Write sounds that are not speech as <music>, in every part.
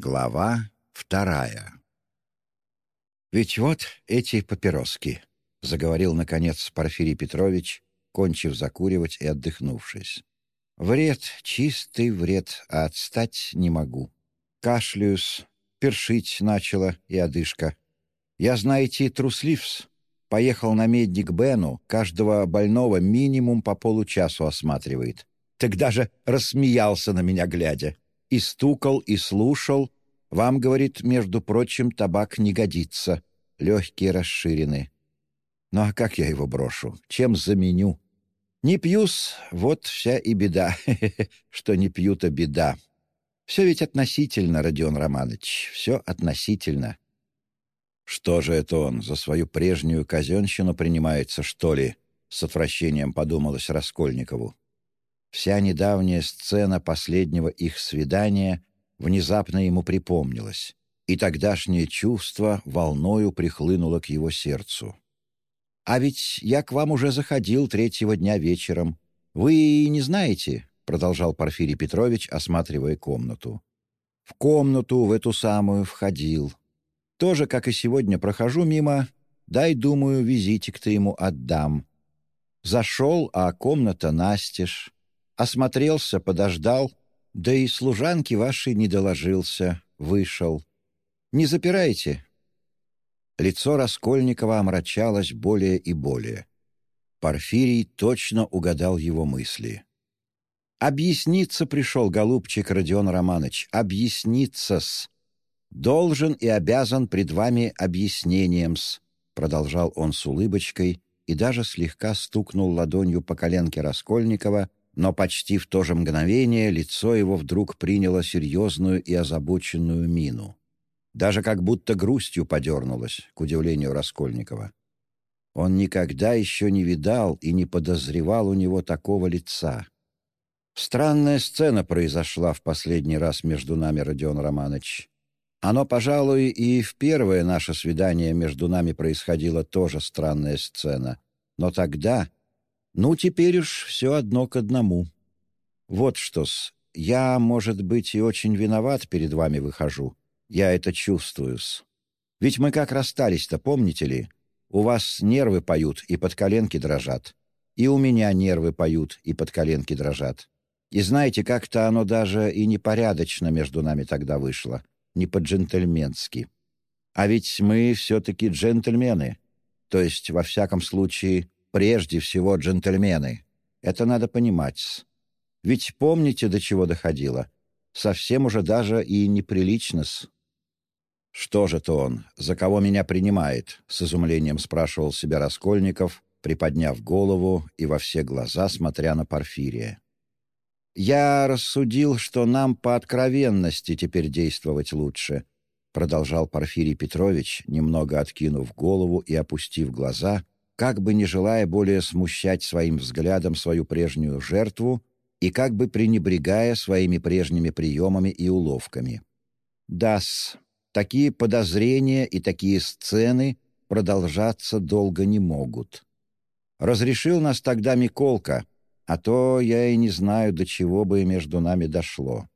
Глава вторая «Ведь вот эти папироски», — заговорил, наконец, Порфирий Петрович, кончив закуривать и отдохнувшись. «Вред, чистый вред, а отстать не могу. Кашляюсь, першить начала и одышка. Я, знаете, трусливс. Поехал на медник Бену, каждого больного минимум по получасу осматривает. Так даже рассмеялся на меня, глядя и стукал, и слушал. Вам, говорит, между прочим, табак не годится. Легкие расширены. Ну а как я его брошу? Чем заменю? Не пьюс, вот вся и беда. <laughs> Что не пью-то беда. Все ведь относительно, Родион Романович, все относительно. Что же это он, за свою прежнюю казенщину принимается, что ли? С отвращением подумалось Раскольникову. Вся недавняя сцена последнего их свидания внезапно ему припомнилась, и тогдашнее чувство волною прихлынуло к его сердцу. «А ведь я к вам уже заходил третьего дня вечером. Вы и не знаете?» — продолжал Порфирий Петрович, осматривая комнату. «В комнату, в эту самую, входил. Тоже, как и сегодня, прохожу мимо. Дай, думаю, визитик-то ему отдам. Зашел, а комната настежь. Осмотрелся, подождал, да и служанки вашей не доложился, вышел. Не запирайте». Лицо Раскольникова омрачалось более и более. Порфирий точно угадал его мысли. «Объясниться пришел, голубчик Родион Романович, объясниться-с. Должен и обязан пред вами объяснением-с», продолжал он с улыбочкой и даже слегка стукнул ладонью по коленке Раскольникова, но почти в то же мгновение лицо его вдруг приняло серьезную и озабоченную мину. Даже как будто грустью подернулось, к удивлению Раскольникова. Он никогда еще не видал и не подозревал у него такого лица. Странная сцена произошла в последний раз между нами, Родион Романович. Оно, пожалуй, и в первое наше свидание между нами происходила тоже странная сцена. Но тогда ну, теперь уж все одно к одному. Вот что-с, я, может быть, и очень виноват перед вами выхожу. Я это чувствую-с. Ведь мы как расстались-то, помните ли? У вас нервы поют и под коленки дрожат. И у меня нервы поют и под коленки дрожат. И знаете, как-то оно даже и непорядочно между нами тогда вышло. Не по-джентльменски. А ведь мы все-таки джентльмены. То есть, во всяком случае, прежде всего джентльмены. Это надо понимать. Ведь помните, до чего доходило? Совсем уже даже и неприлично-с. «Что же-то он? За кого меня принимает?» — с изумлением спрашивал себя Раскольников, приподняв голову и во все глаза смотря на Порфирия. «Я рассудил, что нам по откровенности теперь действовать лучше», — продолжал Порфирий Петрович, немного откинув голову и опустив глаза — как бы не желая более смущать своим взглядом свою прежнюю жертву и как бы пренебрегая своими прежними приемами и уловками. Дас, такие подозрения и такие сцены продолжаться долго не могут. Разрешил нас тогда Миколка, а то я и не знаю, до чего бы между нами дошло.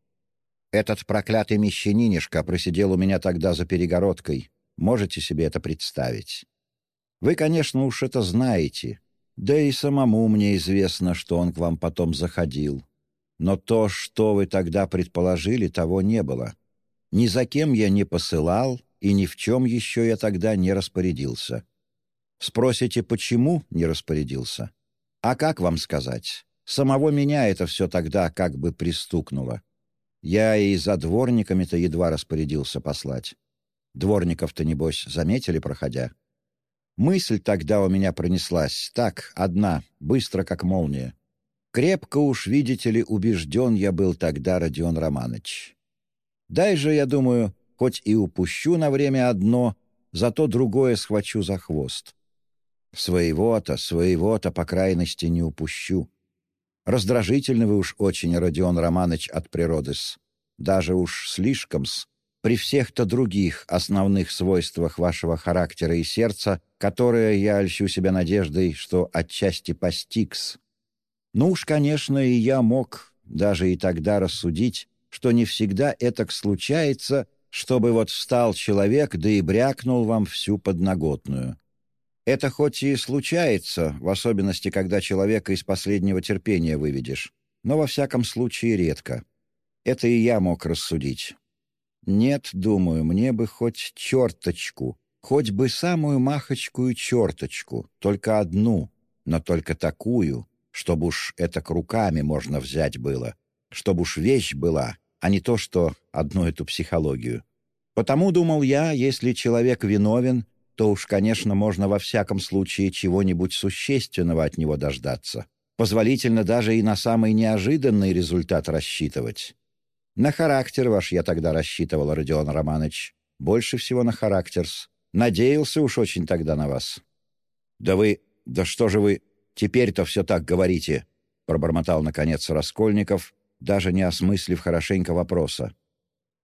Этот проклятый мещанинишка просидел у меня тогда за перегородкой. Можете себе это представить? Вы, конечно, уж это знаете. Да и самому мне известно, что он к вам потом заходил. Но то, что вы тогда предположили, того не было. Ни за кем я не посылал, и ни в чем еще я тогда не распорядился. Спросите, почему не распорядился? А как вам сказать? Самого меня это все тогда как бы пристукнуло. Я и за дворниками-то едва распорядился послать. Дворников-то, небось, заметили, проходя? Мысль тогда у меня пронеслась, так, одна, быстро, как молния. Крепко уж, видите ли, убежден я был тогда, Родион Романович. Дай же, я думаю, хоть и упущу на время одно, зато другое схвачу за хвост. Своего-то, своего-то, по крайности, не упущу. Раздражительный вы уж очень, Родион Романович, от природы-с. Даже уж слишком-с при всех-то других основных свойствах вашего характера и сердца, которые я ольщу себя надеждой, что отчасти постигс. Ну уж, конечно, и я мог даже и тогда рассудить, что не всегда это случается, чтобы вот встал человек, да и брякнул вам всю подноготную. Это хоть и случается, в особенности, когда человека из последнего терпения выведешь, но во всяком случае редко. Это и я мог рассудить. Нет, думаю, мне бы хоть черточку, хоть бы самую махочкую черточку, только одну, но только такую, чтобы уж это к руками можно взять было, чтобы уж вещь была, а не то, что одну эту психологию. Потому, думал я, если человек виновен, то уж, конечно, можно во всяком случае чего-нибудь существенного от него дождаться. Позволительно даже и на самый неожиданный результат рассчитывать. На характер ваш я тогда рассчитывал, Родион Романович. Больше всего на характерс. Надеялся уж очень тогда на вас. Да вы... Да что же вы... Теперь-то все так говорите, — пробормотал, наконец, Раскольников, даже не осмыслив хорошенько вопроса.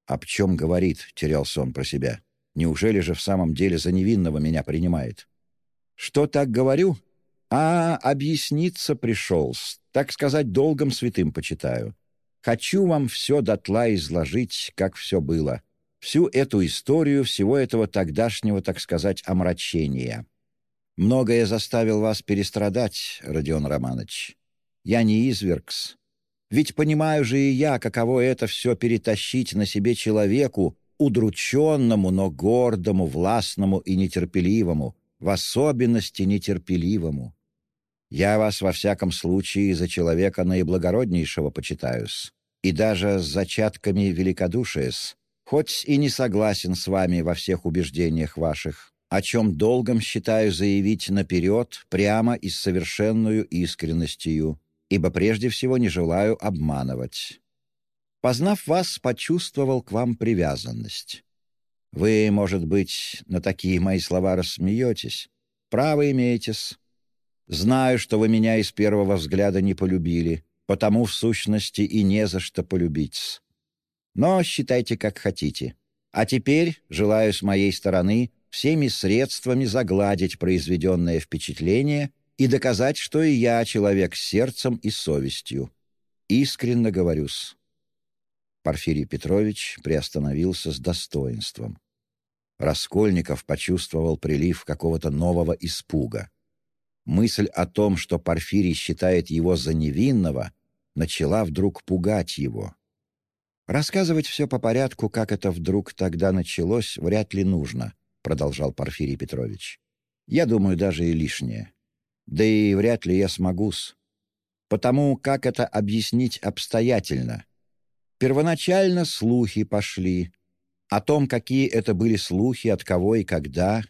«Об чем говорит?» — терялся он про себя. «Неужели же в самом деле за невинного меня принимает?» «Что так говорю?» «А, объясниться пришел, так сказать, долгом святым почитаю. Хочу вам все дотла изложить, как все было. Всю эту историю всего этого тогдашнего, так сказать, омрачения. Многое заставил вас перестрадать, Родион Романович. Я не извергс. Ведь понимаю же и я, каково это все перетащить на себе человеку, удрученному, но гордому, властному и нетерпеливому, в особенности нетерпеливому. Я вас во всяком случае за человека наиблагороднейшего почитаюсь, и даже с зачатками великодушия, хоть и не согласен с вами во всех убеждениях ваших, о чем долгом считаю заявить наперед, прямо и с совершенную искренностью, ибо прежде всего не желаю обманывать. Познав вас, почувствовал к вам привязанность. Вы, может быть, на такие мои слова рассмеетесь. Право имеетесь. Знаю, что вы меня из первого взгляда не полюбили, потому, в сущности, и не за что полюбить. Но считайте, как хотите. А теперь желаю с моей стороны всеми средствами загладить произведенное впечатление и доказать, что и я человек с сердцем и совестью. Искренно говорю-с. Порфирий Петрович приостановился с достоинством. Раскольников почувствовал прилив какого-то нового испуга. Мысль о том, что Порфирий считает его за невинного, начала вдруг пугать его. Рассказывать все по порядку, как это вдруг тогда началось, вряд ли нужно продолжал Порфирий Петрович. «Я думаю, даже и лишнее. Да и вряд ли я смогу-с. Потому как это объяснить обстоятельно? Первоначально слухи пошли. О том, какие это были слухи, от кого и когда,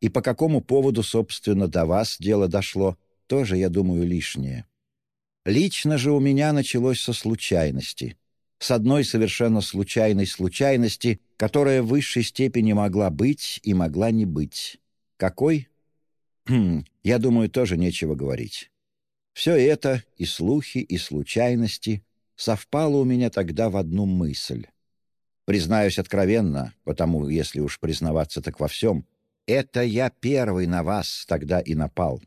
и по какому поводу, собственно, до вас дело дошло, тоже, я думаю, лишнее. Лично же у меня началось со случайности. С одной совершенно случайной случайности, которая в высшей степени могла быть и могла не быть. Какой? Хм, я думаю, тоже нечего говорить. Все это, и слухи, и случайности, совпало у меня тогда в одну мысль. Признаюсь откровенно, потому, если уж признаваться так во всем, это я первый на вас тогда и напал.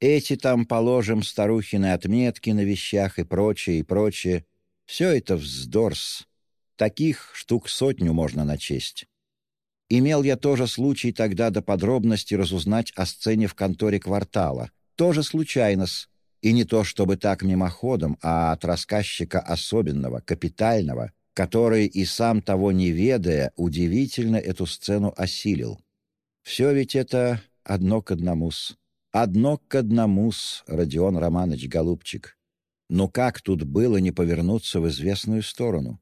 Эти там, положим, старухины отметки на вещах и прочее, и прочее, все это вздорс. Таких штук сотню можно начесть. Имел я тоже случай тогда до подробности разузнать о сцене в конторе квартала. Тоже случайно-с. И не то чтобы так мимоходом, а от рассказчика особенного, капитального, который и сам того не ведая, удивительно эту сцену осилил. Все ведь это одно к одному-с. Одно к одному-с, Родион Романович Голубчик. Но как тут было не повернуться в известную сторону?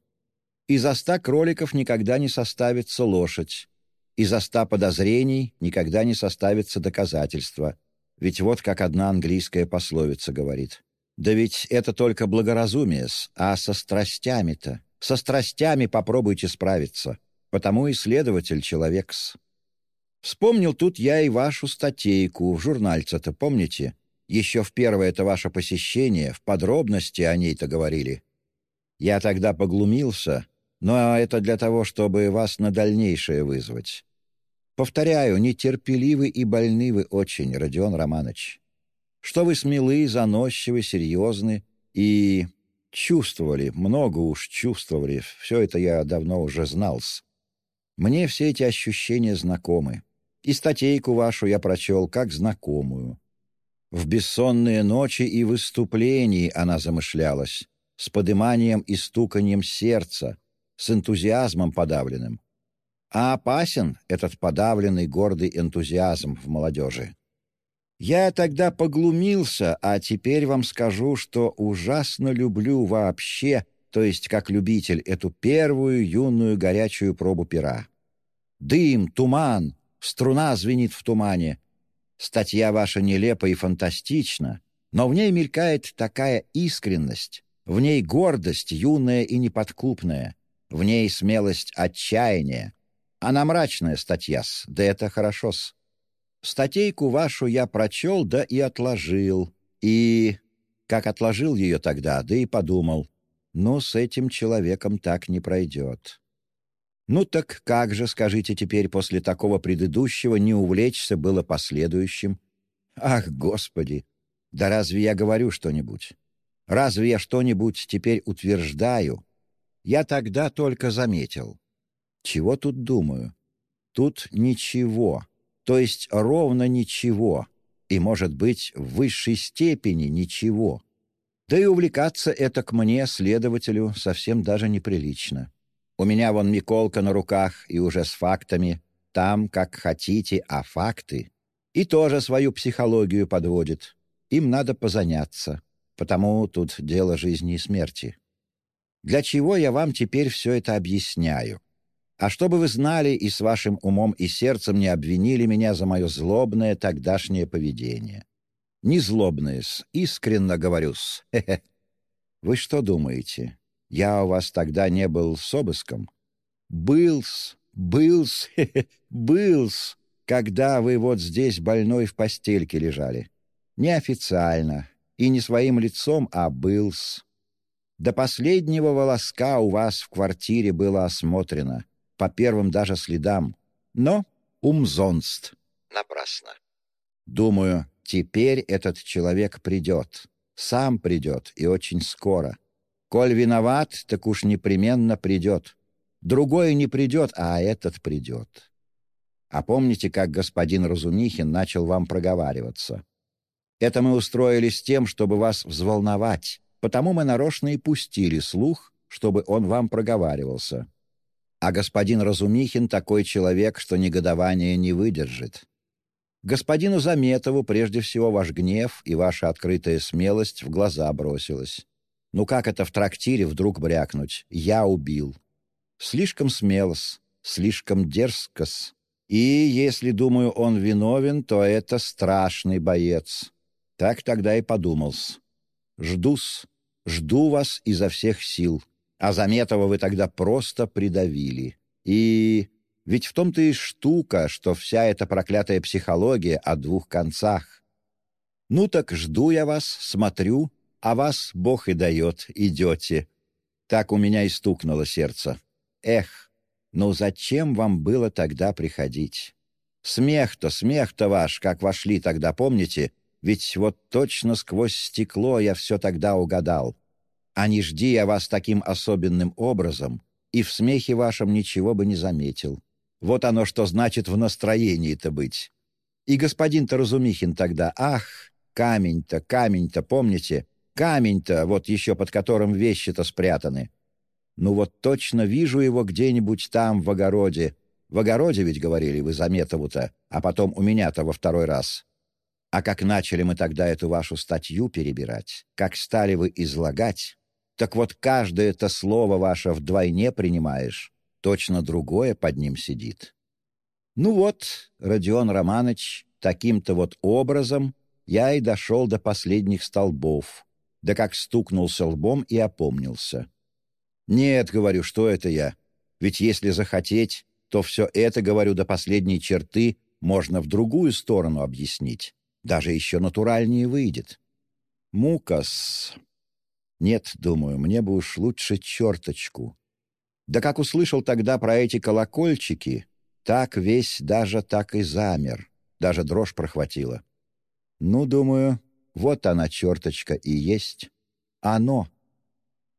Из ста кроликов никогда не составится лошадь. Из ста подозрений никогда не составится доказательства. Ведь вот как одна английская пословица говорит. Да ведь это только благоразумие а со страстями-то. Со страстями попробуйте справиться. Потому и следователь человек-с. Вспомнил тут я и вашу статейку в журнальце-то, помните? Еще в первое это ваше посещение, в подробности о ней-то говорили. Я тогда поглумился, но это для того, чтобы вас на дальнейшее вызвать. Повторяю, нетерпеливы и больны вы очень, Родион Романович. Что вы смелы, заносчивы, серьезны и... Чувствовали, много уж чувствовали, все это я давно уже знал -с. Мне все эти ощущения знакомы. И статейку вашу я прочел как знакомую. В бессонные ночи и выступлении она замышлялась, с подыманием и стуканием сердца, с энтузиазмом подавленным. А опасен этот подавленный гордый энтузиазм в молодежи. Я тогда поглумился, а теперь вам скажу, что ужасно люблю вообще, то есть как любитель, эту первую юную горячую пробу пера. Дым, туман, струна звенит в тумане. Статья ваша нелепа и фантастична, но в ней мелькает такая искренность, в ней гордость юная и неподкупная, в ней смелость отчаяния. Она мрачная статья-с, да это хорошо-с. Статейку вашу я прочел, да и отложил. И... Как отложил ее тогда, да и подумал. Ну, с этим человеком так не пройдет. Ну так как же, скажите теперь, после такого предыдущего не увлечься было последующим? Ах, Господи! Да разве я говорю что-нибудь? Разве я что-нибудь теперь утверждаю? Я тогда только заметил. Чего тут думаю? Тут ничего то есть ровно ничего, и, может быть, в высшей степени ничего. Да и увлекаться это к мне, следователю, совсем даже неприлично. У меня вон Миколка на руках и уже с фактами, там, как хотите, а факты. И тоже свою психологию подводит. Им надо позаняться, потому тут дело жизни и смерти. Для чего я вам теперь все это объясняю? А чтобы вы знали и с вашим умом и сердцем не обвинили меня за мое злобное тогдашнее поведение. Не злобное-с, искренно говорю-с. Вы что думаете, я у вас тогда не был с обыском? Был-с, был-с, <laughs> был-с, когда вы вот здесь больной в постельке лежали. Неофициально и не своим лицом, а был-с. До последнего волоска у вас в квартире было осмотрено — по первым даже следам. Но умзонст. Напрасно. Думаю, теперь этот человек придет. Сам придет, и очень скоро. Коль виноват, так уж непременно придет. Другой не придет, а этот придет. А помните, как господин Разумихин начал вам проговариваться? Это мы устроили с тем, чтобы вас взволновать, потому мы нарочно и пустили слух, чтобы он вам проговаривался. А господин Разумихин такой человек, что негодование не выдержит. Господину Заметову прежде всего ваш гнев и ваша открытая смелость в глаза бросилась. Ну как это в трактире вдруг брякнуть? Я убил. Слишком смелос, слишком дерзкос. И если, думаю, он виновен, то это страшный боец. Так тогда и подумал-с. Жду-с, жду вас изо всех сил. А Заметова вы тогда просто придавили. И ведь в том-то и штука, что вся эта проклятая психология о двух концах. Ну так жду я вас, смотрю, а вас Бог и дает, идете. Так у меня и стукнуло сердце. Эх, ну зачем вам было тогда приходить? Смех-то, смех-то ваш, как вошли тогда, помните? Ведь вот точно сквозь стекло я все тогда угадал. А не жди я вас таким особенным образом, и в смехе вашем ничего бы не заметил. Вот оно что значит в настроении-то быть. И господин-то Разумихин тогда, ах, камень-то, камень-то, помните? Камень-то, вот еще под которым вещи-то спрятаны. Ну вот точно вижу его где-нибудь там, в огороде. В огороде ведь, говорили вы, Заметову-то, а потом у меня-то во второй раз. А как начали мы тогда эту вашу статью перебирать, как стали вы излагать, так вот каждое это слово ваше вдвойне принимаешь, точно другое под ним сидит. Ну вот, Родион Романович, таким-то вот образом я и дошел до последних столбов, да как стукнулся лбом и опомнился. Нет, говорю, что это я? Ведь если захотеть, то все это, говорю, до последней черты можно в другую сторону объяснить. Даже еще натуральнее выйдет. Мукас, нет, думаю, мне бы уж лучше черточку. Да как услышал тогда про эти колокольчики, так весь даже так и замер, даже дрожь прохватила. Ну, думаю, вот она, черточка, и есть. Оно.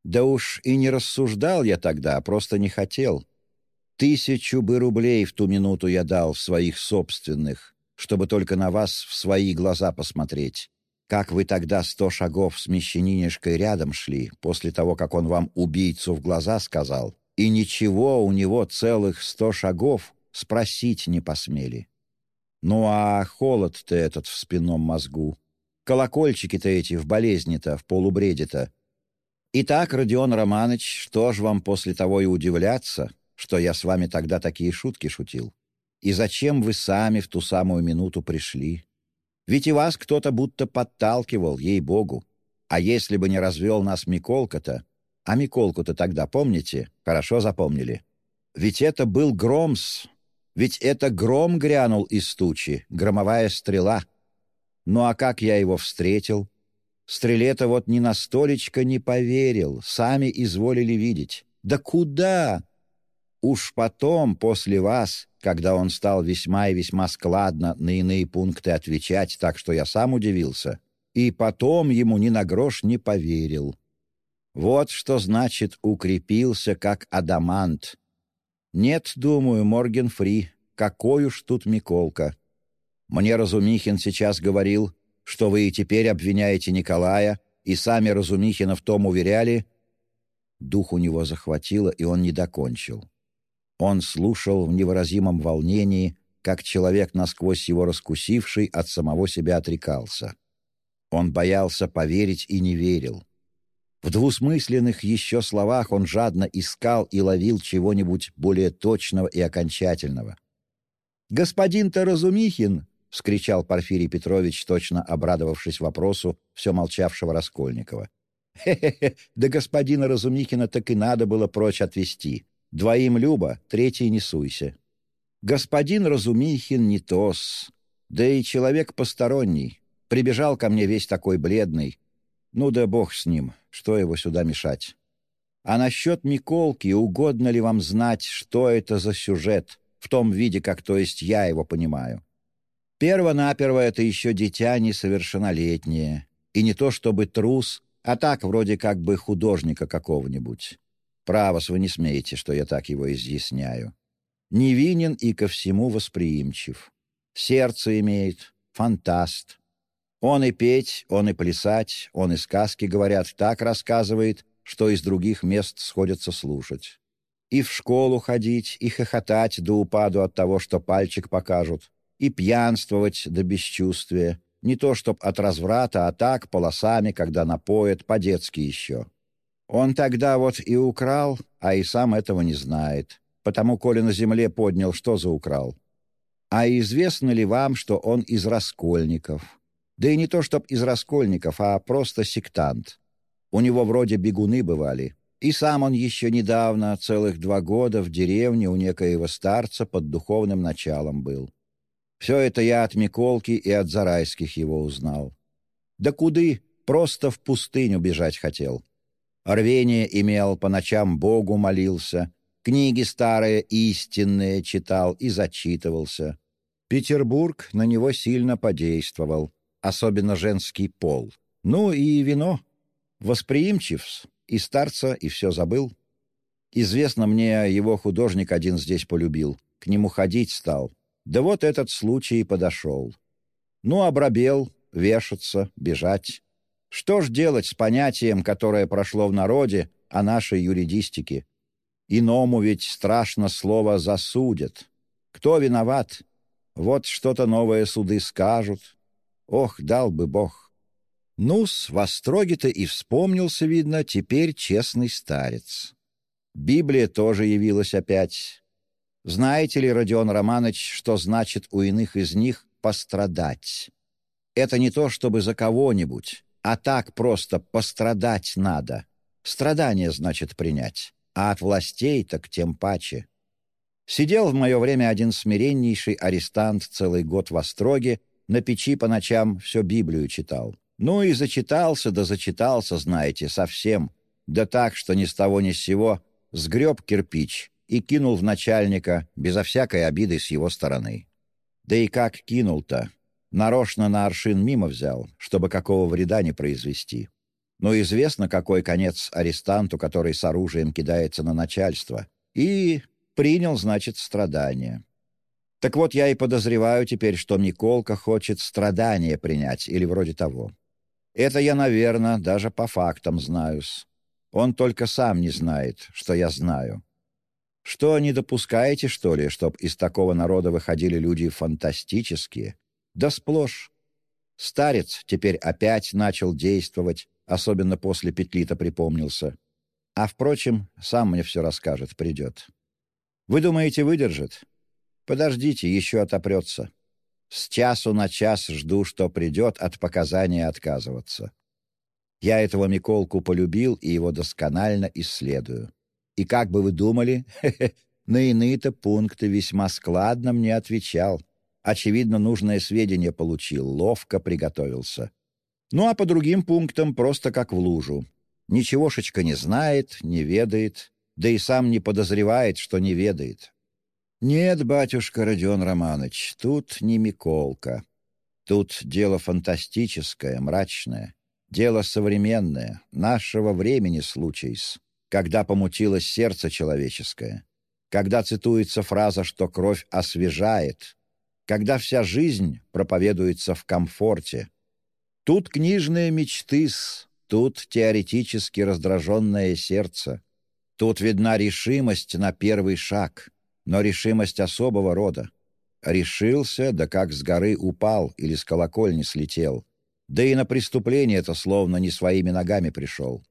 Да уж и не рассуждал я тогда, просто не хотел. Тысячу бы рублей в ту минуту я дал своих собственных, чтобы только на вас в свои глаза посмотреть. Как вы тогда сто шагов с мещанинишкой рядом шли, после того, как он вам убийцу в глаза сказал, и ничего у него целых сто шагов спросить не посмели. Ну а холод-то этот в спинном мозгу, колокольчики-то эти в болезни-то, в полубреде-то. Итак, Родион Романович, что ж вам после того и удивляться, что я с вами тогда такие шутки шутил? И зачем вы сами в ту самую минуту пришли? Ведь и вас кто-то будто подталкивал, ей-богу. А если бы не развел нас Миколка-то... А Миколку-то тогда помните? Хорошо запомнили. Ведь это был Громс. Ведь это гром грянул из тучи, громовая стрела. Ну а как я его встретил? Стреле-то вот ни на столечко не поверил, сами изволили видеть. Да куда? Уж потом, после вас, когда он стал весьма и весьма складно на иные пункты отвечать, так что я сам удивился, и потом ему ни на грош не поверил. Вот что значит «укрепился, как адамант». Нет, думаю, Морген Фри, какой уж тут Миколка. Мне Разумихин сейчас говорил, что вы и теперь обвиняете Николая, и сами Разумихина в том уверяли. Дух у него захватило, и он не докончил. Он слушал в невыразимом волнении, как человек, насквозь его раскусивший, от самого себя отрекался. Он боялся поверить и не верил. В двусмысленных еще словах он жадно искал и ловил чего-нибудь более точного и окончательного. «Господин-то Разумихин!» — вскричал Порфирий Петрович, точно обрадовавшись вопросу все молчавшего Раскольникова. «Хе-хе-хе, да господина Разумихина так и надо было прочь отвести. Двоим Люба, третий не суйся. Господин Разумихин не тос, да и человек посторонний. Прибежал ко мне весь такой бледный. Ну да бог с ним, что его сюда мешать. А насчет Миколки, угодно ли вам знать, что это за сюжет, в том виде, как то есть я его понимаю? Перво-наперво это еще дитя несовершеннолетнее, и не то чтобы трус, а так вроде как бы художника какого-нибудь. Право, вы не смеете, что я так его изъясняю. Невинен и ко всему восприимчив. Сердце имеет, фантаст. Он и петь, он и плясать, он и сказки, говорят, так рассказывает, что из других мест сходятся слушать. И в школу ходить, и хохотать до упаду от того, что пальчик покажут, и пьянствовать до бесчувствия, не то чтоб от разврата, а так, полосами, когда напоят, по-детски еще. Он тогда вот и украл, а и сам этого не знает. Потому, коли на земле поднял, что за украл? А известно ли вам, что он из раскольников? Да и не то, чтоб из раскольников, а просто сектант. У него вроде бегуны бывали. И сам он еще недавно, целых два года, в деревне у некоего старца под духовным началом был. Все это я от Миколки и от Зарайских его узнал. Да куды? Просто в пустыню бежать хотел. Рвение имел, по ночам Богу молился, книги старые истинные читал и зачитывался. Петербург на него сильно подействовал, особенно женский пол. Ну и вино. Восприимчив, и старца, и все забыл. Известно мне, его художник один здесь полюбил, к нему ходить стал. Да вот этот случай и подошел. Ну, обрабел, вешаться, бежать. Что ж делать с понятием, которое прошло в народе о нашей юридистике? Иному ведь страшно слово «засудят». Кто виноват? Вот что-то новое суды скажут. Ох, дал бы Бог. Ну-с, в Остроге-то и вспомнился, видно, теперь честный старец. Библия тоже явилась опять. Знаете ли, Родион Романович, что значит у иных из них «пострадать»? Это не то, чтобы за кого-нибудь, а так просто пострадать надо. Страдание, значит, принять. А от властей так тем паче. Сидел в мое время один смиреннейший арестант целый год в Остроге, на печи по ночам все Библию читал. Ну и зачитался, да зачитался, знаете, совсем. Да так, что ни с того ни с сего сгреб кирпич и кинул в начальника, безо всякой обиды с его стороны. Да и как кинул-то? Нарочно на аршин мимо взял, чтобы какого вреда не произвести. но известно, какой конец арестанту, который с оружием кидается на начальство. И принял, значит, страдания. Так вот, я и подозреваю теперь, что Миколка хочет страдания принять, или вроде того. Это я, наверное, даже по фактам знаю-с. Он только сам не знает, что я знаю. Что, не допускаете, что ли, чтоб из такого народа выходили люди фантастические? Да сплошь. Старец теперь опять начал действовать, особенно после петли-то припомнился. А, впрочем, сам мне все расскажет, придет. Вы думаете, выдержит? Подождите, еще отопрется. С часу на час жду, что придет от показания отказываться. Я этого Миколку полюбил и его досконально исследую. И как бы вы думали, <laughs> на иные-то пункты весьма складно мне отвечал. Очевидно, нужное сведение получил, ловко приготовился. Ну а по другим пунктам просто как в лужу. Ничегошечка не знает, не ведает, да и сам не подозревает, что не ведает. Нет, батюшка Родион Романович, тут не Миколка. Тут дело фантастическое, мрачное, дело современное, нашего времени случай когда помутилось сердце человеческое, когда цитуется фраза, что кровь освежает, когда вся жизнь проповедуется в комфорте. Тут книжные мечты -с, тут теоретически раздраженное сердце, тут видна решимость на первый шаг, но решимость особого рода. Решился, да как с горы упал или с колокольни слетел. Да и на преступление это словно не своими ногами пришел.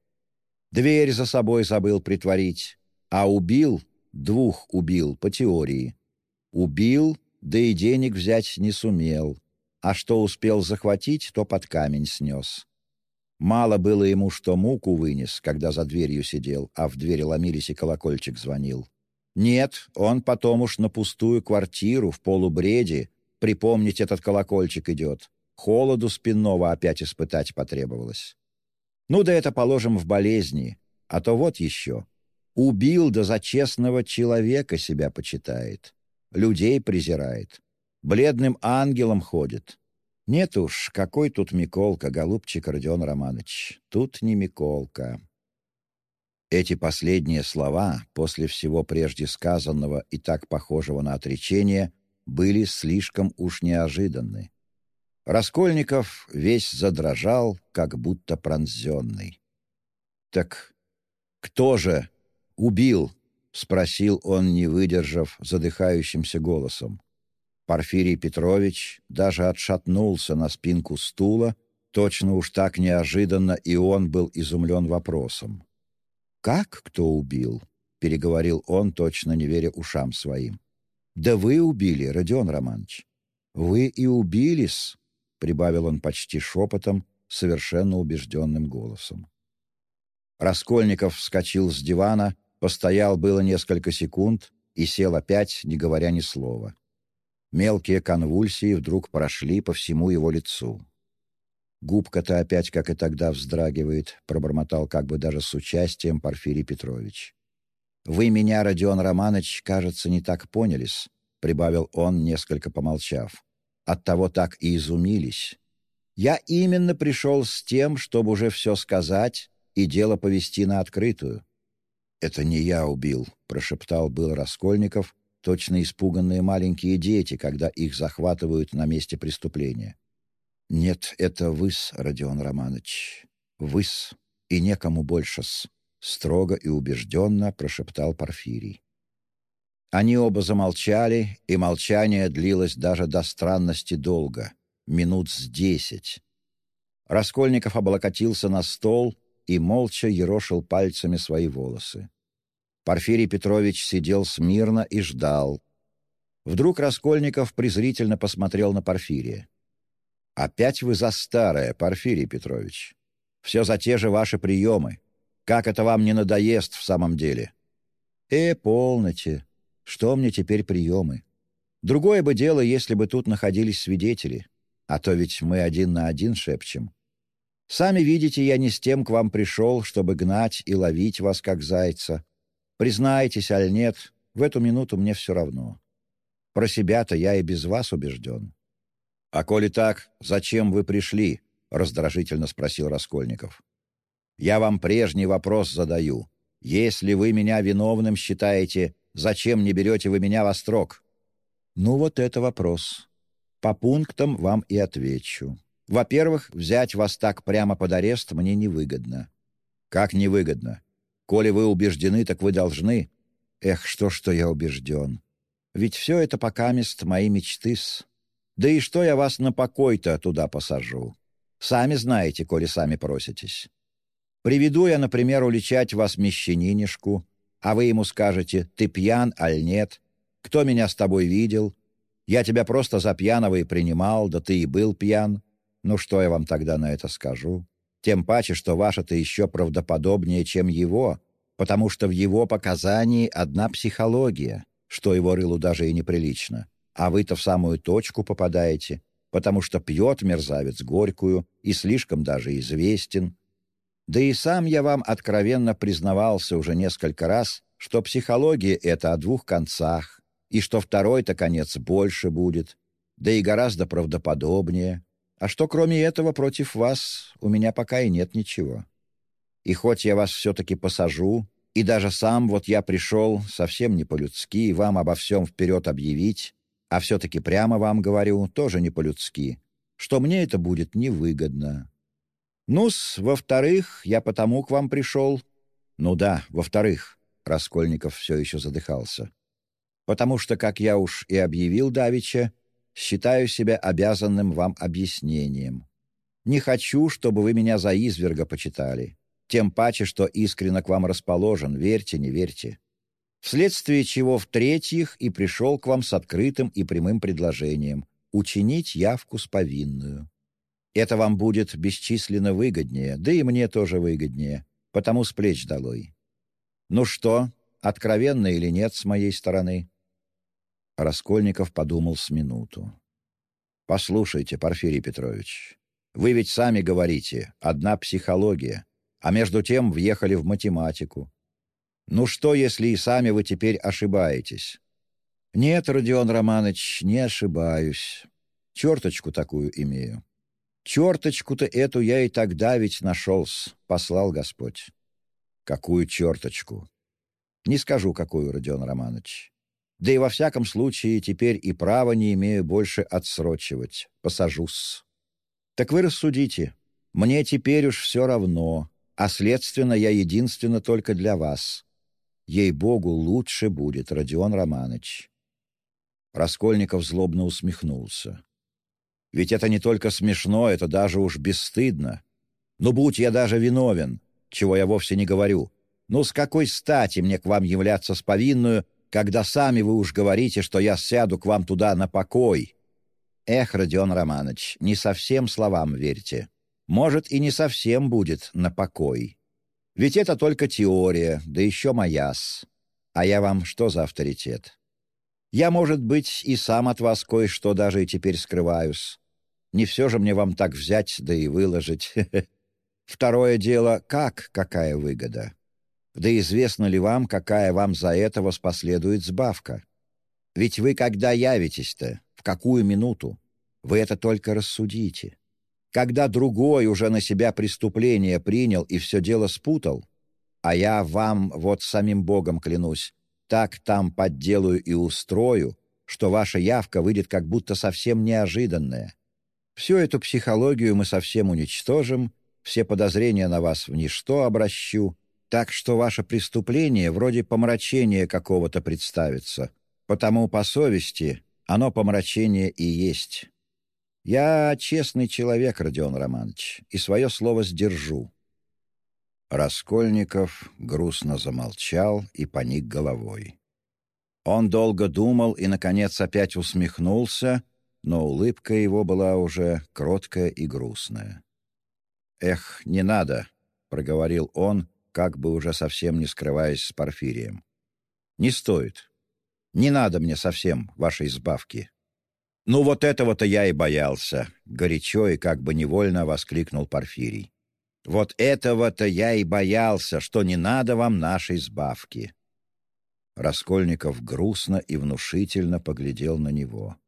Дверь за собой забыл притворить, а убил, двух убил, по теории. Убил, да и денег взять не сумел, а что успел захватить, то под камень снес. Мало было ему, что муку вынес, когда за дверью сидел, а в двери ломились и колокольчик звонил. Нет, он потом уж на пустую квартиру в полубреде припомнить этот колокольчик идет. Холоду спинного опять испытать потребовалось. Ну да это положим в болезни, а то вот еще. Убил да за честного человека себя почитает людей презирает, бледным ангелом ходит. Нет уж, какой тут Миколка, голубчик Родион Романович, тут не Миколка. Эти последние слова, после всего прежде сказанного и так похожего на отречение, были слишком уж неожиданны. Раскольников весь задрожал, как будто пронзенный. «Так кто же убил — спросил он, не выдержав, задыхающимся голосом. Порфирий Петрович даже отшатнулся на спинку стула, точно уж так неожиданно и он был изумлен вопросом. «Как кто убил?» — переговорил он, точно не веря ушам своим. «Да вы убили, Родион Романович. Вы и убились», — прибавил он почти шепотом, совершенно убежденным голосом. Раскольников вскочил с дивана — Постоял было несколько секунд и сел опять, не говоря ни слова. Мелкие конвульсии вдруг прошли по всему его лицу. «Губка-то опять, как и тогда, вздрагивает», — пробормотал как бы даже с участием Порфирий Петрович. «Вы меня, Родион Романович, кажется, не так понялись», — прибавил он, несколько помолчав. «Оттого так и изумились. Я именно пришел с тем, чтобы уже все сказать и дело повести на открытую. «Это не я убил», — прошептал был Раскольников, точно испуганные маленькие дети, когда их захватывают на месте преступления. «Нет, это вы-с, Родион Романович, вы-с, и некому больше-с», — строго и убежденно прошептал Порфирий. Они оба замолчали, и молчание длилось даже до странности долго, минут с десять. Раскольников облокотился на стол и молча ерошил пальцами свои волосы. Порфирий Петрович сидел смирно и ждал. Вдруг Раскольников презрительно посмотрел на Порфирия. «Опять вы за старое, Порфирий Петрович. Все за те же ваши приемы. Как это вам не надоест в самом деле?» «Э, полноте. Что мне теперь приемы? Другое бы дело, если бы тут находились свидетели. А то ведь мы один на один шепчем. Сами видите, я не с тем к вам пришел, чтобы гнать и ловить вас, как зайца. Признайтесь, аль нет, в эту минуту мне все равно. Про себя-то я и без вас убежден. — А коли так, зачем вы пришли? — раздражительно спросил Раскольников. Я вам прежний вопрос задаю. Если вы меня виновным считаете, зачем не берете вы меня во строк?» «Ну вот это вопрос. По пунктам вам и отвечу. Во-первых, взять вас так прямо под арест мне невыгодно». «Как невыгодно? Коли вы убеждены, так вы должны...» «Эх, что, что я убежден. Ведь все это пока мест мои мечты-с. Да и что я вас на покой-то туда посажу? Сами знаете, коли сами проситесь. Приведу я, например, уличать вас мещанинишку, а вы ему скажете, ты пьян, аль нет, кто меня с тобой видел, я тебя просто за пьяного и принимал, да ты и был пьян. Ну что я вам тогда на это скажу? Тем паче, что ваше-то еще правдоподобнее, чем его, потому что в его показании одна психология, что его рылу даже и неприлично. А вы-то в самую точку попадаете, потому что пьет мерзавец горькую и слишком даже известен. Да и сам я вам откровенно признавался уже несколько раз, что психология — это о двух концах, и что второй-то конец больше будет, да и гораздо правдоподобнее, а что кроме этого против вас у меня пока и нет ничего. И хоть я вас все-таки посажу, и даже сам вот я пришел совсем не по-людски вам обо всем вперед объявить, а все-таки прямо вам говорю, тоже не по-людски, что мне это будет невыгодно. Ну-с, во-вторых, я потому к вам пришел. Ну да, во-вторых, Раскольников все еще задыхался. Потому что, как я уж и объявил Давича, считаю себя обязанным вам объяснением. Не хочу, чтобы вы меня за изверга почитали. Тем паче, что искренно к вам расположен, верьте, не верьте. Вследствие чего, в-третьих, и пришел к вам с открытым и прямым предложением учинить явку с повинную. Это вам будет бесчисленно выгоднее, да и мне тоже выгоднее, потому с плеч долой. Ну что, откровенно или нет с моей стороны?» Раскольников подумал с минуту. «Послушайте, Порфирий Петрович, вы ведь сами говорите, одна психология, а между тем въехали в математику. Ну что, если и сами вы теперь ошибаетесь?» «Нет, Родион Романович, не ошибаюсь. Черточку такую имею. Черточку-то эту я и тогда ведь нашелся, послал Господь». «Какую черточку?» «Не скажу, какую, Родион Романович. Да и во всяком случае теперь и права не имею больше отсрочивать. Посажусь. Так вы рассудите. Мне теперь уж все равно, а следственно я единственно только для вас. Ей-богу, лучше будет, Родион Романович. Раскольников злобно усмехнулся. Ведь это не только смешно, это даже уж бесстыдно. Ну, будь я даже виновен, чего я вовсе не говорю. Ну, с какой стати мне к вам являться с повинную, когда сами вы уж говорите, что я сяду к вам туда на покой. Эх, Родион Романович, не совсем словам верьте. Может, и не совсем будет на покой. Ведь это только теория, да еще мояс. А я вам что за авторитет? Я, может быть, и сам от вас кое-что даже и теперь скрываюсь. Не все же мне вам так взять, да и выложить. <laughs> Второе дело, как какая выгода? Да известно ли вам, какая вам за это воспоследует сбавка? Ведь вы когда явитесь-то, в какую минуту? Вы это только рассудите. Когда другой уже на себя преступление принял и все дело спутал, а я вам вот самим Богом клянусь, так там подделаю и устрою, что ваша явка выйдет как будто совсем неожиданная. Всю эту психологию мы совсем уничтожим, все подозрения на вас в ничто обращу, так что ваше преступление вроде помрачения какого-то представится, потому по совести оно помрачение и есть. Я честный человек, Родион Романович, и свое слово сдержу». Раскольников грустно замолчал и поник головой. Он долго думал и, наконец, опять усмехнулся, но улыбка его была уже кроткая и грустная. «Эх, не надо», — проговорил он, как бы уже совсем не скрываясь с Порфирием. «Не стоит. Не надо мне совсем вашей избавки». «Ну вот этого-то я и боялся», — горячо и как бы невольно воскликнул Порфирий. «Вот этого-то я и боялся, что не надо вам нашей избавки». Раскольников грустно и внушительно поглядел на него.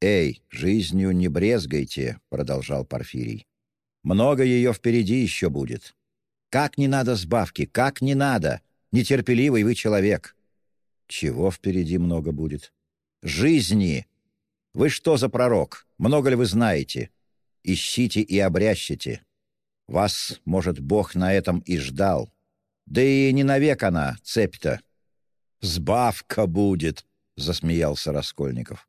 «Эй, жизнью не брезгайте», — продолжал Порфирий. «Много ее впереди еще будет. Как не надо сбавки, как не надо! Нетерпеливый вы человек!» «Чего впереди много будет?» «Жизни! Вы что за пророк? Много ли вы знаете? Ищите и обрящите. Вас, может, Бог на этом и ждал. Да и не навек она, цепь-то». «Сбавка будет!» — засмеялся Раскольников.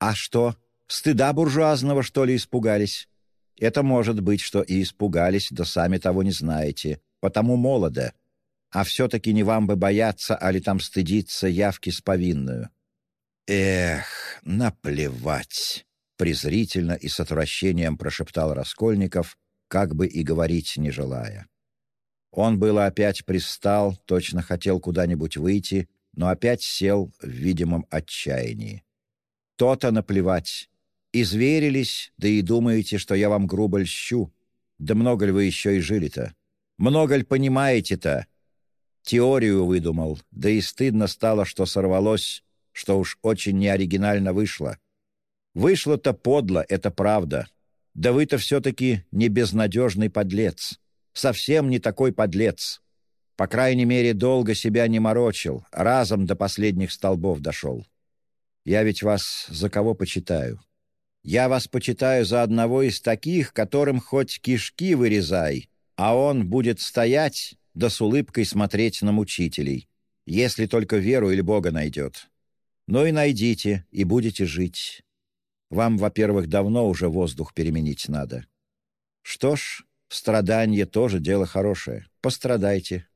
«А что, стыда буржуазного, что ли, испугались? Это может быть, что и испугались, да сами того не знаете, потому молодо. А все-таки не вам бы бояться, а ли там стыдиться явки с повинную». «Эх, наплевать!» — презрительно и с отвращением прошептал Раскольников, как бы и говорить не желая. Он было опять пристал, точно хотел куда-нибудь выйти, но опять сел в видимом отчаянии. То-то наплевать. Изверились, да и думаете, что я вам грубо льщу. Да много ли вы еще и жили-то? Много ли понимаете-то? Теорию выдумал, да и стыдно стало, что сорвалось, что уж очень неоригинально вышло. Вышло-то подло, это правда. Да вы-то все-таки не безнадежный подлец. Совсем не такой подлец. По крайней мере, долго себя не морочил, разом до последних столбов дошел. Я ведь вас за кого почитаю? Я вас почитаю за одного из таких, которым хоть кишки вырезай, а он будет стоять да с улыбкой смотреть на мучителей, если только веру или Бога найдет. Но и найдите, и будете жить. Вам, во-первых, давно уже воздух переменить надо. Что ж, страдание тоже дело хорошее. Пострадайте,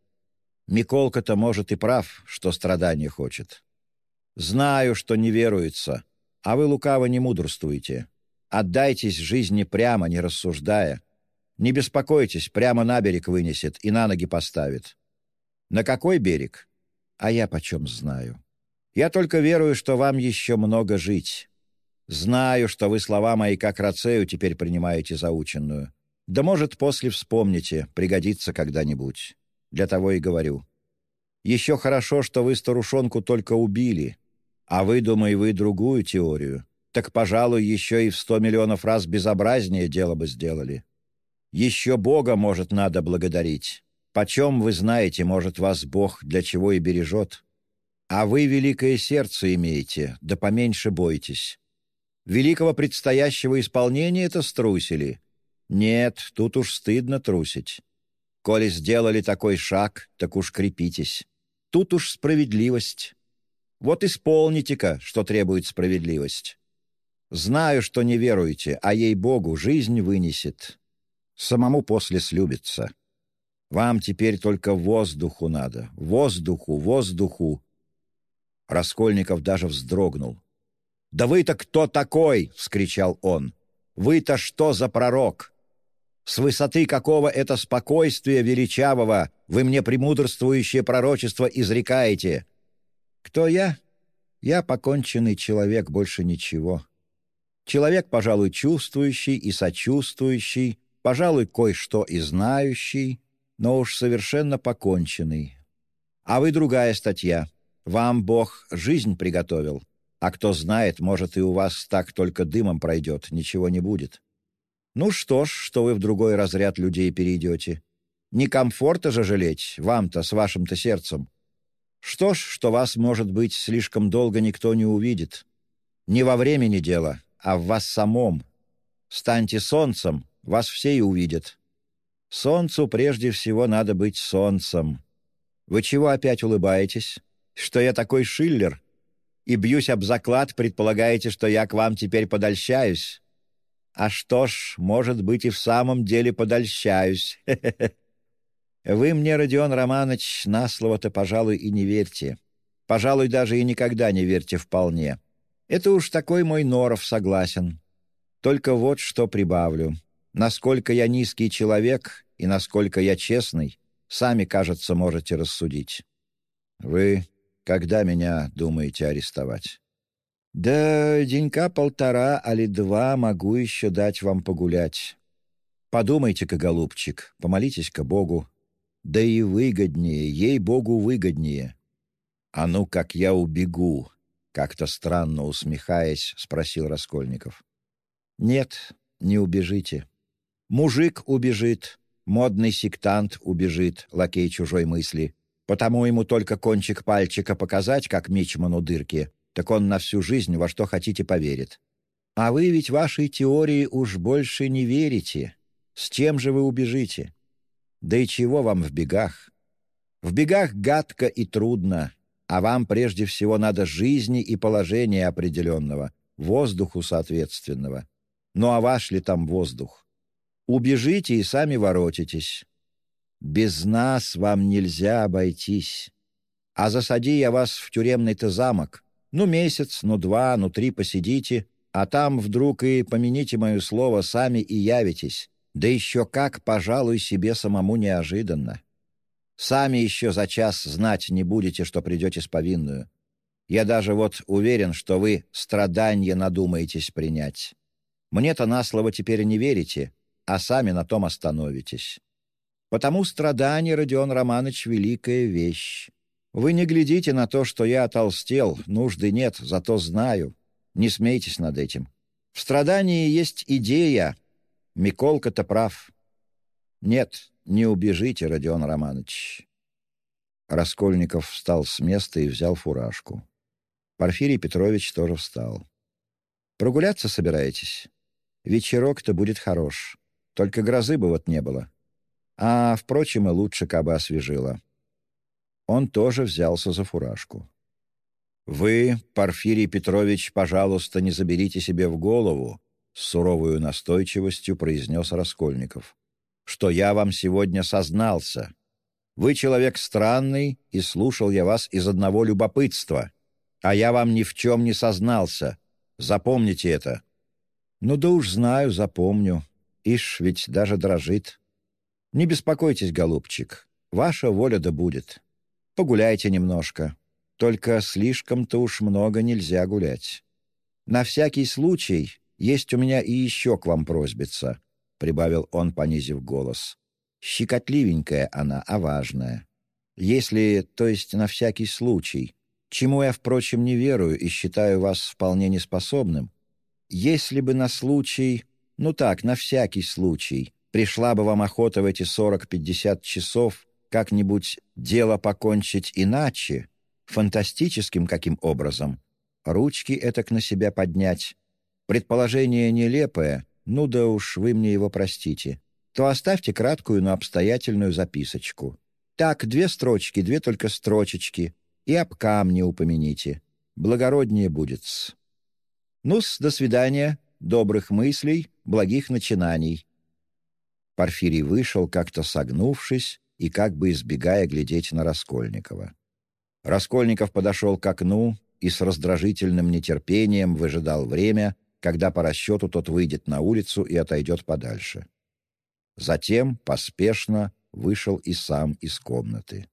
Миколка-то, может, и прав, что страдание хочет. Знаю, что не веруется, а вы лукаво не мудрствуете. Отдайтесь жизни прямо, не рассуждая. Не беспокойтесь, прямо на берег вынесет и на ноги поставит. На какой берег? А я почем знаю. Я только верую, что вам еще много жить. Знаю, что вы слова мои как рацею теперь принимаете заученную. Да, может, после вспомните, пригодится когда-нибудь. Для того и говорю. Еще хорошо, что вы старушонку только убили, а вы, думаю, вы другую теорию. Так, пожалуй, еще и в сто миллионов раз безобразнее дело бы сделали. Еще Бога, может, надо благодарить. Почем вы знаете, может, вас Бог для чего и бережет. А вы великое сердце имеете, да поменьше бойтесь. Великого предстоящего исполнения это струсили? Нет, тут уж стыдно трусить. Коли сделали такой шаг, так уж крепитесь. Тут уж справедливость. Вот исполните-ка, что требует справедливость. Знаю, что не веруете, а ей-богу жизнь вынесет. Самому после слюбится. Вам теперь только воздуху надо. Воздуху, воздуху. Раскольников даже вздрогнул. «Да вы-то кто такой?» — вскричал он. «Вы-то что за пророк? С высоты какого это спокойствия величавого вы мне премудрствующее пророчество изрекаете? Кто я? Я поконченный человек, больше ничего. Человек, пожалуй, чувствующий и сочувствующий, пожалуй, кое-что и знающий, но уж совершенно поконченный. А вы другая статья. Вам Бог жизнь приготовил, а кто знает, может, и у вас так только дымом пройдет, ничего не будет. Ну что ж, что вы в другой разряд людей перейдете. Не комфорта же жалеть, вам-то, с вашим-то сердцем. Что ж, что вас, может быть, слишком долго никто не увидит. Не во времени дело, а в вас самом. Станьте солнцем, вас все и увидят. Солнцу прежде всего надо быть солнцем. Вы чего опять улыбаетесь? Что я такой Шиллер? И бьюсь об заклад, предполагаете, что я к вам теперь подольщаюсь? А что ж, может быть, и в самом деле подольщаюсь. <laughs> Вы мне, Родион Романович, на слово-то, пожалуй, и не верьте. Пожалуй, даже и никогда не верьте вполне. Это уж такой мой Норов согласен. Только вот что прибавлю. Насколько я низкий человек и насколько я честный, сами, кажется, можете рассудить. Вы когда меня думаете арестовать? Да денька полтора, али два могу еще дать вам погулять. Подумайте-ка, голубчик, помолитесь-ка Богу. Да и выгоднее, ей-богу, выгоднее. А ну, как я убегу, как-то странно усмехаясь, спросил Раскольников. Нет, не убежите. Мужик убежит, Модный сектант убежит, лакей чужой мысли. Потому ему только кончик пальчика показать, как мичману дырки, так он на всю жизнь во что хотите поверит. А вы ведь вашей теории уж больше не верите. С чем же вы убежите? Да и чего вам в бегах? В бегах гадко и трудно, а вам прежде всего надо жизни и положения определенного, воздуху соответственного. Ну а ваш ли там воздух? Убежите и сами воротитесь. Без нас вам нельзя обойтись. А засади я вас в тюремный-то замок. Ну, месяц, ну, два, ну, три посидите, а там вдруг и, помяните мое слово, сами и явитесь. Да еще как, пожалуй, себе самому неожиданно. Сами еще за час знать не будете, что придете с повинную. Я даже вот уверен, что вы страдания надумаетесь принять. Мне-то на слово теперь не верите, а сами на том остановитесь. Потому страдание, Родион Романович, великая вещь. Вы не глядите на то, что я отолстел, нужды нет, зато знаю. Не смейтесь над этим. В страдании есть идея. Миколка-то прав. Нет, не убежите, Родион Романович. Раскольников встал с места и взял фуражку. Порфирий Петрович тоже встал. «Прогуляться собираетесь? Вечерок-то будет хорош. Только грозы бы вот не было. А, впрочем, и лучше, кабы освежило. Он тоже взялся за фуражку. «Вы, Порфирий Петрович, пожалуйста, не заберите себе в голову», с суровой настойчивостью произнес Раскольников, «что я вам сегодня сознался. Вы человек странный, и слушал я вас из одного любопытства, а я вам ни в чем не сознался. Запомните это». «Ну да уж знаю, запомню», Ишь ведь даже дрожит. Не беспокойтесь, голубчик, ваша воля да будет. Погуляйте немножко. Только слишком-то уж много нельзя гулять. На всякий случай есть у меня и еще к вам просьбица», — прибавил он, понизив голос. «Щекотливенькая она, а важная. Если, то есть на всякий случай, чему я, впрочем, не верую и считаю вас вполне неспособным, если бы на случай ну так, на всякий случай. Пришла бы вам охота в эти сорок-пятьдесят часов как-нибудь дело покончить иначе, фантастическим каким образом. Ручки этак на себя поднять. Предположение нелепое, ну да уж вы мне его простите. То оставьте краткую, но обстоятельную записочку. Так, две строчки, две только строчечки. И об камне упомяните. Благороднее будет-с. Ну-с, до свидания добрых мыслей, благих начинаний». Порфирий вышел, как-то согнувшись и как бы избегая глядеть на Раскольникова. Раскольников подошел к окну и с раздражительным нетерпением выжидал время, когда по расчету тот выйдет на улицу и отойдет подальше. Затем поспешно вышел и сам из комнаты.